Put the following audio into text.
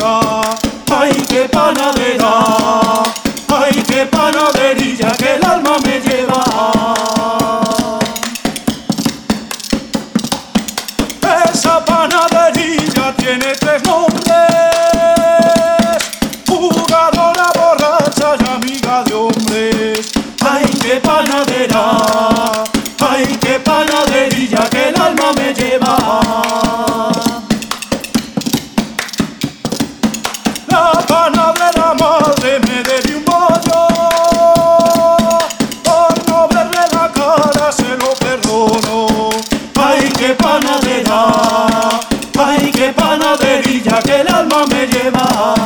ay qué panadera, ay qué panaderilla que el alma me lleva. Esa panaderilla tiene tres nombres, jugadora borracha y amiga de hombres, ay qué panadera. Pana de la madre me debi un pollo, por no verle la cara se lo perdono, ay que pana de ya, ay que pana de que el alma me lleva.